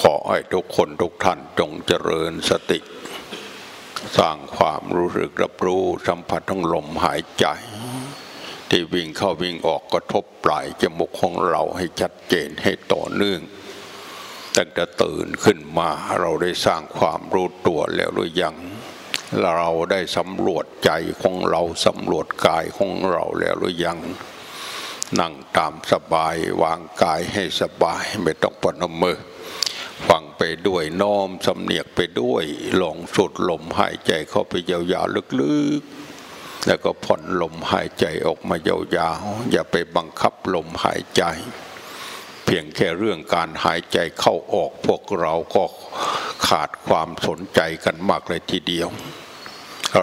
ขอให้ทุกคนทุกท่านจงเจริญสติ สร้างความรู้สึกรับรู้สัมผัสทั้งลมหายใจ ที่วิ่งเข้าวิ่งออกกระทบปลายจมูกของเราให้ชัดเจนให้ต่อเนื่องตั้งแต่ตื่นขึ้นมาเราได้สร้างความรู้ตัวแล้วหรือยัง เราได้สำรวจใจของเราสำรวจกายของเราแล้วหรือยังนั่งตามสบายวางกายให้สบายไม่ต้องปนมือ ฟังไปด้วยน้อมสำเนียกไปด้วยลองสุดลมหายใจเข้าไปยาวๆลึกๆ แล้วก็ผ่อนลมหายใจออกมายาวๆ อย่าไปบังคับลมหายใจ เพียงแค่เรื่องการหายใจเข้าออกพวกเราก็ขาดความสนใจกันมากเลยทีเดียว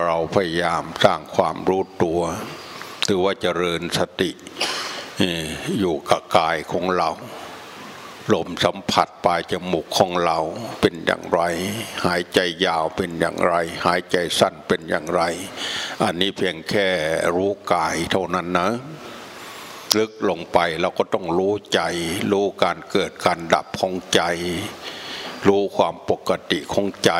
เราพยายามสร้างความรู้ตัว หรือว่าเจริญสติอยู่กับกายของเรา ลมสัมผัสปลายจมูกของเราเป็นอย่างไร หายใจยาวเป็นอย่างไร หายใจสั้นเป็นอย่างไร อันนี้เพียงแค่รู้กายเท่านั้นนะ ลึกลงไปเราก็ต้องรู้ใจ รู้การเกิดการดับของใจ รู้ความปกติของใจ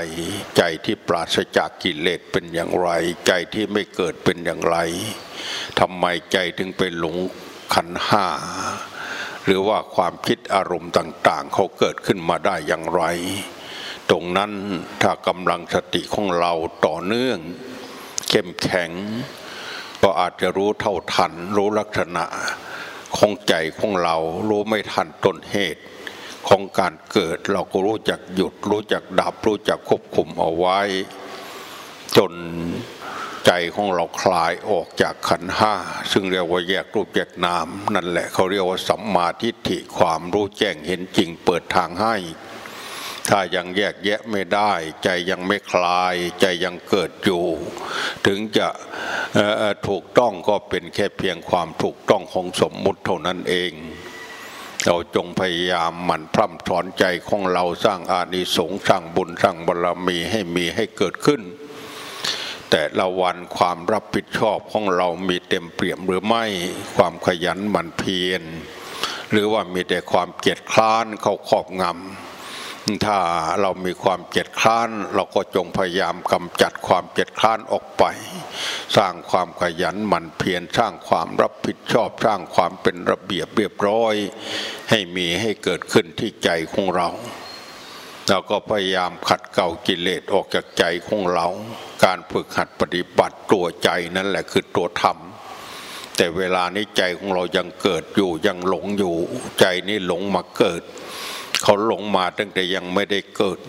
ใจที่ปราศจากกิเลสเป็นอย่างไร ใจที่ไม่เกิดเป็นอย่างไรทำไมใจถึงไปหลงขันห้า หรือว่าความคิดอารมณ์ต่างๆ เขาเกิดขึ้นมาได้อย่างไร ตรงนั้นถ้ากำลังสติของเราต่อเนื่อง เข้มแข็ง ก็อาจจะรู้เท่าทัน รู้ลักษณะของใจของเรา รู้ไม่ทันต้นเหตุของการเกิดเราก็รู้จักหยุด รู้จักดับ รู้จักควบคุมเอาไว้ จน ใจของเราคลายออกจากขันห้า ซึ่งเรียกว่าแยกรูปแยกนาม นั่นแหละเขาเรียกว่าสัมมาทิฏฐิความรู้แจ้งเห็นจริงเปิดทางให้ ถ้ายังแยกแยะไม่ได้ ใจยังไม่คลาย ใจยังเกิดอยู่ ถึงจะถูกต้องก็เป็นแค่เพียงความถูกต้องของสมมุติเท่านั้นเองเราจงพยายามหมั่นพร่ำสอนใจของเราสร้างอานิสงส์สร้างบุญสร้างบารมีให้มีให้เกิดขึ้น แต่ละวันความรับผิดชอบของเรามีเต็มเปี่ยมหรือไม่ความขยันหมั่นเพียรหรือว่ามีแต่ความเกียจคร้านเข้าครอบงำถ้าเรามีความเกียจคร้านเราก็จงพยายามกำจัดความเกียจคร้านออกไป สร้างความขยันหมั่นเพียรสร้างความรับผิดชอบสร้างความเป็นระเบียบเรียบร้อย ให้มีให้เกิดขึ้นที่ใจของเรา เราก็พยายามขัดเกลากิเลสออกจากใจของเรา การฝึกหัดปฏิบัติตัวใจนั่นแหละคือตัวธรรม แต่เวลานี้ใจของเรายังเกิดอยู่ยังหลงอยู่ ใจนี้หลงมาเกิด เขาหลงมาตั้งแต่ยังไม่ได้เกิด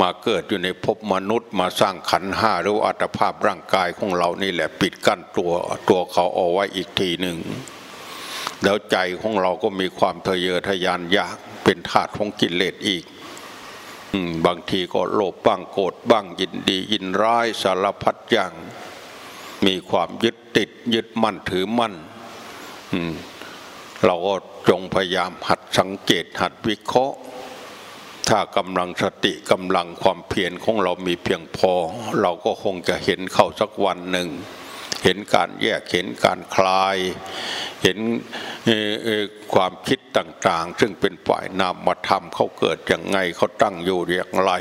มาเกิดอยู่ในภพมนุษย์มาสร้างขันห้าหรืออัตภาพร่างกายของเรานี่แหละปิดกั้นตัวตัวเขาเอาไว้อีกทีหนึ่งแล้วใจของเราก็มีความทะเยอทะยานอยากเป็นธาตุของกิเลสอีก บางทีก็โลภบ้างโกรธบ้างยินดียินร้ายสารพัดอย่าง มีความยึดติดยึดมั่นถือมั่นเราก็จงพยายามหัดสังเกตหัดวิเคราะห์ ถ้ากำลังสติกำลังความเพียรของเรามีเพียงพอ เราก็คงจะเห็นเข้าสักวันหนึ่ง เห็นการแยกเห็นการคลาย เห็น ความคิดต่างๆ ซึ่งเป็นฝ่ายนามธรรมเขาเกิดอย่างไงเขาตั้งอยู่อย่างไร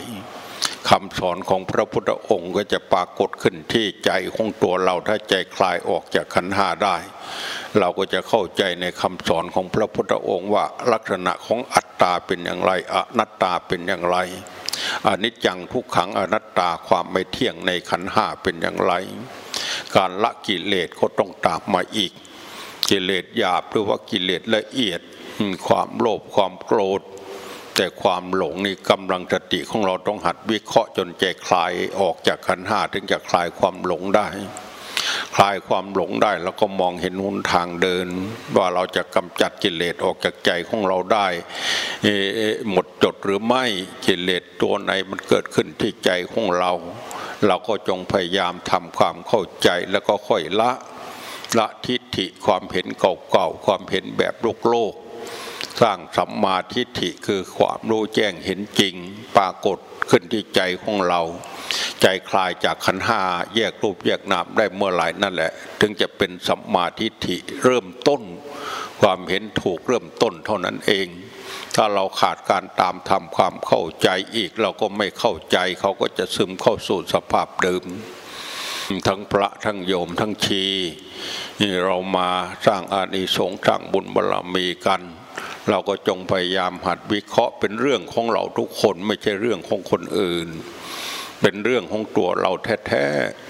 คำสอนของพระพุทธองค์ก็จะปรากฏขึ้นที่ใจของตัวเราถ้าใจคลายออกจากขันห้าได้ เราก็จะเข้าใจในคำสอนของพระพุทธองค์ว่าลักษณะของอัตตาเป็นอย่างไรอนัตตาเป็นอย่างไรอนิจจังทุกขังอนัตตาความไม่เที่ยงในขันห้าเป็นอย่างไร การละกิเลสก็ต้องตามมาอีก กิเลสหยาบหรือว่ากิเลสละเอียดความโลภความโกรธ แต่ความหลงนี่กำลังสติของเราต้องหัดวิเคราะห์จนใจคลายออกจากขันห้าถึงจะคลายความหลงได้คลายความหลงได้แล้วก็มองเห็นหนทางเดิน ว่าเราจะกำจัดกิเลสออกจากใจของเราได้หมดจดหรือไม่กิเลสตัวไหนมันเกิดขึ้นที่ใจของเรา เราก็จงพยายามทำความเข้าใจแล้วก็ค่อยละละทิ ฐิความเห็นเก่าๆความเห็นแบบโลกโลก สร้างสัมมาทิฏฐิคือความรู้แจ้งเห็นจริง ปรากฏขึ้นที่ใจของเรา ใจคลายจากขันห้าแยกรูปแยกนามได้เมื่อไหร่นั่นแหละ ถึงจะเป็นสัมมาทิฏฐิเริ่มต้น ความเห็นถูกเริ่มต้นเท่านั้นเองถ้าเราขาดการตามทำความเข้าใจอีกเราก็ไม่เข้าใจ เขาก็จะซึมเข้าสู่สภาพเดิม ทั้งพระทั้งโยมทั้งชีนี่เรามาสร้างอานิสงส์สร้างบุญบารรมีกัน เราก็จงพยายามหัดวิเคราะห์เป็นเรื่องของเราทุกคนไม่ใช่เรื่องของคนอื่น เป็นเรื่องของตัวเราแท้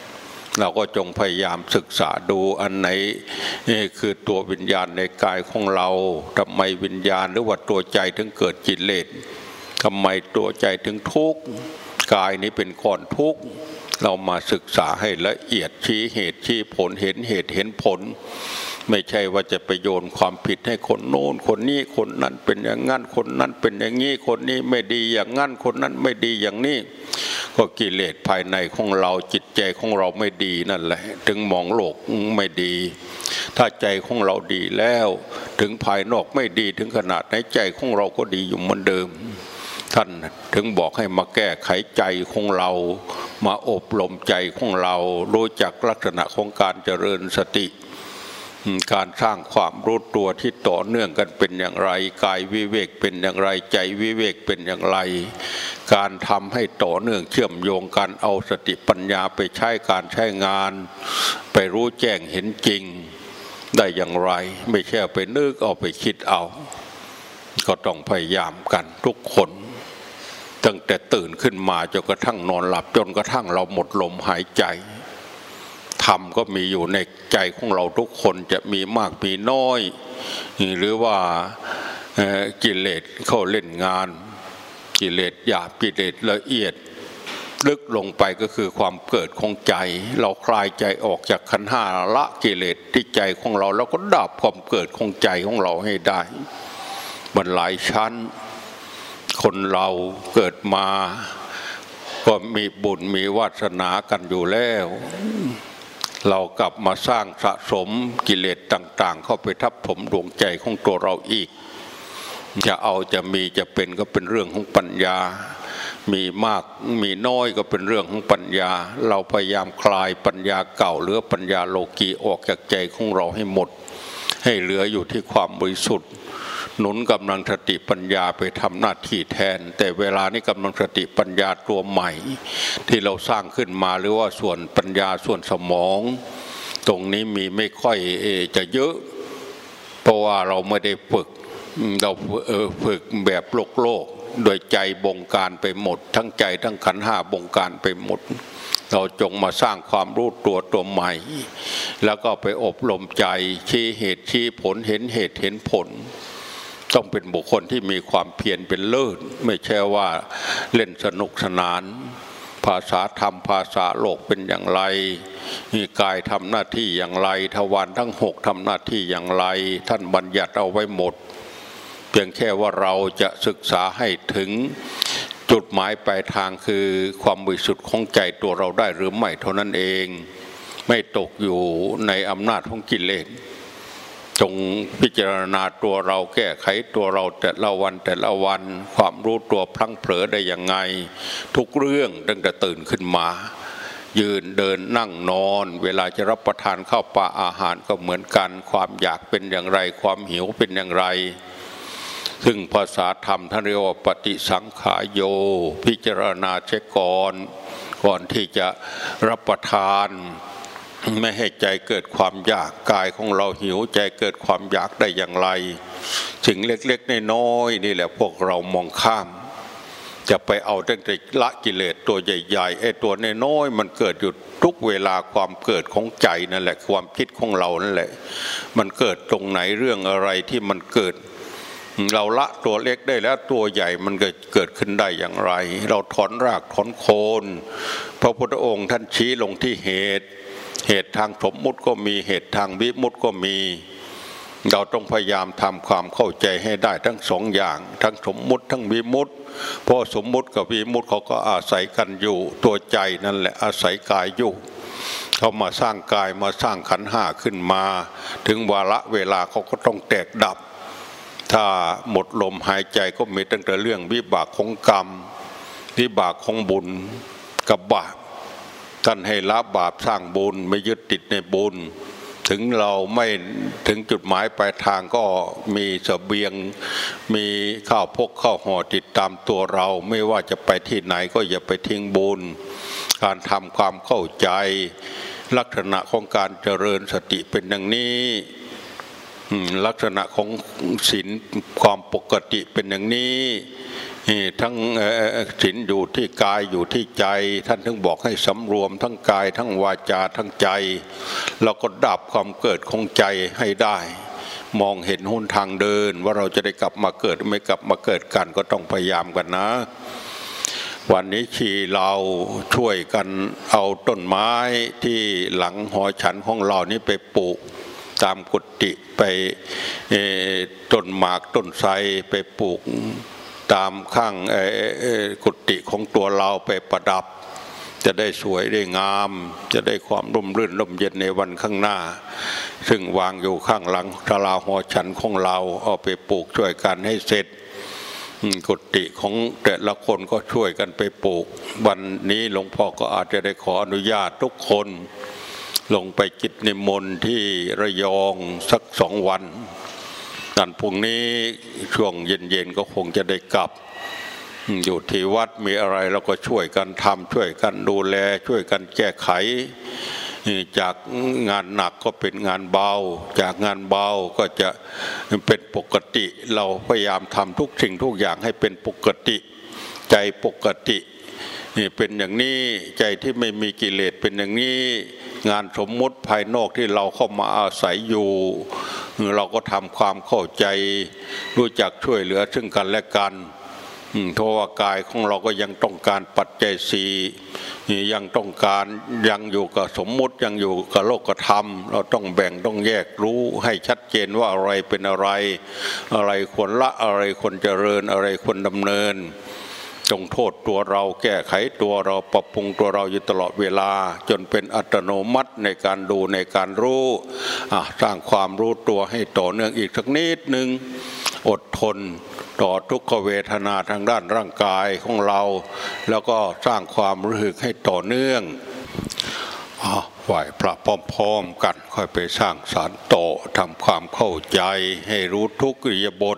ๆเราก็จงพยายามศึกษาดูอันไหนนี่คือตัววิญญาณในกายของเราทำไมวิญญาณหรือว่าตัวใจถึงเกิดจิตเลสทำไมตัวใจถึงทุกข์กายนี้เป็นก้อนทุกข์ เรามาศึกษาให้ละเอียดชี้เหตุชี้ผลเห็นเหตุเห็นผล ไม่ใช่ว่าจะไปโยนความผิดให้คนโน้นคนนี้คนนั้นเป็นอย่างนั้นคนนั้นเป็นอย่างนี้คนนี้ไม่ดีอย่างนั้นคนนั้นไม่ดีอย่างนี้ก็กิเลสภายในของเราจิตใจของเราไม่ดีนั่นแหละ ถึงมองโลกไม่ดี ถ้าใจของเราดีแล้ว ถึงภายนอกไม่ดีถึงขนาดไหนใจของเราก็ดีอยู่เหมือนเดิม ท่านถึงบอกให้มาแก้ไขใจของเรา มาอบรมใจของเรารู้จักลักษณะของการเจริญสติ การสร้างความรู้ตัวที่ต่อเนื่องกันเป็นอย่างไร กายวิเวกเป็นอย่างไรใจวิเวกเป็นอย่างไร การทำให้ต่อเนื่องเชื่อมโยงกันเอาสติปัญญาไปใช้การใช้งาน ไปรู้แจ้งเห็นจริงได้อย่างไร ไม่ใช่ไปนึกเอาไปคิดเอา ก็ต้องพยายามกันทุกคน ตั้งแต่ตื่นขึ้นมาจนกระทั่งนอนหลับจนกระทั่งเราหมดลมหายใจธรรมก็มีอยู่ในใจของเราทุกคนจะมีมากมีน้อย หรือว่ากิเลสเข้าเล่นงาน กิเลสหยาบกิเลสละเอียด ลึกลงไปก็คือความเกิดของใจ เราคลายใจออกจากขันห้าละกิเลสที่ใจของเรา แล้วก็ดับความเกิดของใจของเราให้ได้มันหลายชั้น คนเราเกิดมา ก็มีบุญมีวาสนากันอยู่แล้ว เรากลับมาสร้างสะสมกิเลสต่าง ๆ เข้าไปทับถมดวงใจของตัวเราอีก จะเอาจะมีจะเป็นก็เป็นเรื่องของปัญญา มีมากมีน้อยก็เป็นเรื่องของปัญญา เราพยายามคลายปัญญาเก่าหรือปัญญาโลกีออกจากใจของเราให้หมด ให้เหลืออยู่ที่ความบริสุทธิ์ หนุนกำลังสติปัญญาไปทำหน้าที่แทน แต่เวลานี้กำลังสติปัญญาตัวใหม่ ที่เราสร้างขึ้นมาหรือว่าส่วนปัญญาส่วนสมอง ตรงนี้มีไม่ค่อยจะเยอะ เพราะว่าเราไม่ได้ฝึกเราฝึกแบบโลกโลก โดยใจบงการไปหมด ทั้งใจทั้งขันห้าบงการไปหมด เราจงมาสร้างความรู้ตัวตัวใหม่ แล้วก็ไปอบรมใจชี้เหตุชี้ผลเห็นเหตุเห็นผล ต้องเป็นบุคคลที่มีความเพียรเป็นเลิศ ไม่ใช่ว่าเล่นสนุกสนาน ภาษาธรรมภาษาโลกเป็นอย่างไรมีกายทำหน้าที่อย่างไร ทวารทั้งหกทำหน้าที่อย่างไร ท่านบัญญัติเอาไว้หมด เพียงแค่ว่าเราจะศึกษาให้ถึงจุดหมายปลายทางคือความบริสุทธิ์ของใจตัวเราได้หรือไม่เท่านั้นเอง ไม่ตกอยู่ในอำนาจของกิเลส จงพิจารณาตัวเราแก้ไขตัวเราแต่ละวันแต่ละวันความรู้ตัวพลั้งเผลอได้ยังไง ทุกเรื่องตั้งแต่ตื่นขึ้นมา ยืนเดินนั่งนอน เวลาจะรับประทานข้าวปลาอาหารก็เหมือนกัน ความอยากเป็นอย่างไร ความหิวเป็นอย่างไร ซึ่งภาษาธรรมท่านเรียกว่าปฏิสังขายโย พิจารณาเช็ก่อนก่อนที่จะรับประทาน ไม่ให้ใจเกิดความอยากกายของเราหิวใจเกิดความอยากได้อย่างไรสิ่งเล็กๆน้อยๆนี่แหละพวกเรามองข้าม จะไปเอาตั้งแต่ละกิเลสตัวใหญ่ๆไอ้ตัวน้อยๆมันเกิดอยู่ทุกเวลาความเกิดของใจนั่นแหละ ความคิดของเรานั่นแหละ มันเกิดตรงไหนเรื่องอะไรที่มันเกิด เราละตัวเล็กได้แล้วตัวใหญ่มันเก็เกิดขึ้นได้อย่างไร เราถอนรากถอนโคนพระพุทธองค์ท่านชี้ลงที่เหตุ เหตุทางสมมุติก็มีเหตุทางวิมุติก็มี เราต้องพยายามทำความเข้าใจให้ได้ทั้งสองอย่าง ทั้งสมมุติทั้งวิมุติเพราะสมมุติกับวิมุติเขาก็อาศัยกันอยู่ ตัวใจนั่นแหละอาศัยกายอยู่เขามาสร้างกายมาสร้างขันห้าขึ้นมา ถึงวาระเวลาเขาก็ต้องแตกดับ ถ้าหมดลมหายใจก็มีตั้งแต่เรื่องวิบากของกรรมวิบากของบุญกับบาป ท่านให้ละบาปสร้างบุญไม่ยึดติดในบุญ ถึงเราไม่ถึงจุดหมายปลายทางก็มีเสบียง มีข้าวพกข้าวห่อติดตามตัวเรา ไม่ว่าจะไปที่ไหนก็อย่าไปทิ้งบุญ การทำความเข้าใจ ลักษณะของการเจริญสติเป็นอย่างนี้ ลักษณะของศีลความปกติเป็นอย่างนี้ทั้งศีลอยู่ที่กายอยู่ที่ใจ ท่านถึงบอกให้สำรวมทั้งกาย ทั้งวาจาทั้งใจแล้วก็ดับความเกิดของใจให้ได้ มองเห็นหุนทางเดิน ว่าเราจะได้กลับมาเกิดไม่กลับมาเกิดกันก็ต้องพยายามกันนะ วันนี้ชีเราช่วยกันเอาต้นไม้ที่หลังหอฉันของเรานี่ไปปลูก ตามกุฏิไปต้นหมากต้นไทรไปปลูกตามข้างกุฏิของตัวเราไปประดับ จะได้สวยได้งาม จะได้ความร่มรื่นร่มเย็นในวันข้างหน้า ซึ่งวางอยู่ข้างหลังศาลาหอฉันของเราเอาไปปลูกช่วยกันให้เสร็จกุฏิของแต่ละคนก็ช่วยกันไปปลูก วันนี้หลวงพ่อก็อาจจะได้ขออนุญาตทุกคน ลงไปกิจนิมนต์ที่ระยองสักสองวันนันพรุ่งนี้ช่วงเย็นๆก็คงจะได้กลับ อยู่ที่วัดมีอะไรเราก็ช่วยกันทำช่วยกันดูแล ช่วยกันแก้ไข จากงานหนักก็เป็นงานเบา จากงานเบาก็จะเป็นปกติ เราพยายามทำทุกสิ่งทุกอย่างให้เป็นปกติ ใจปกติ นี่เป็นอย่างนี้ใจที่ไม่มีกิเลสเป็นอย่างนี้ งานสมมุติภายนอกที่เราเข้ามาอาศัยอยู่ เราก็ทำความเข้าใจ รู้จักช่วยเหลือซึ่งกันและกันเพราะว่ากายของเราก็ยังต้องการปัจจัยสียังต้องการยังอยู่กับสมมุติยังอยู่กับโลกธรรม เราต้องแบ่งต้องแยกรู้ให้ชัดเจนว่าอะไรเป็นอะไร อะไรควรละอะไรควรเจริญอะไรควรดำเนิน จงโทษตัวเราแก้ไขตัวเราปรับปรุงตัวเราอยู่ตลอดเวลา จนเป็นอัตโนมัติในการดูในการรู้สร้างความรู้ตัวให้ต่อเนื่องอีกสักนิดหนึ่งอดทนต่อทุกขเวทนาทางด้านร่างกายของเรา แล้วก็สร้างความรู้สึกให้ต่อเนื่องอไหวพระพร้อมๆกันค่อยไปสร้างสารต่อทำความเข้าใจให้รู้ทุกอิยบท